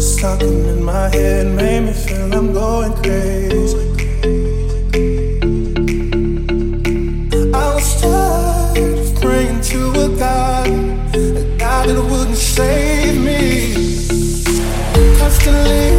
just talking in my head made me feel I'm going crazy. I was tired praying to a God, a God that wouldn't save me. Constantly.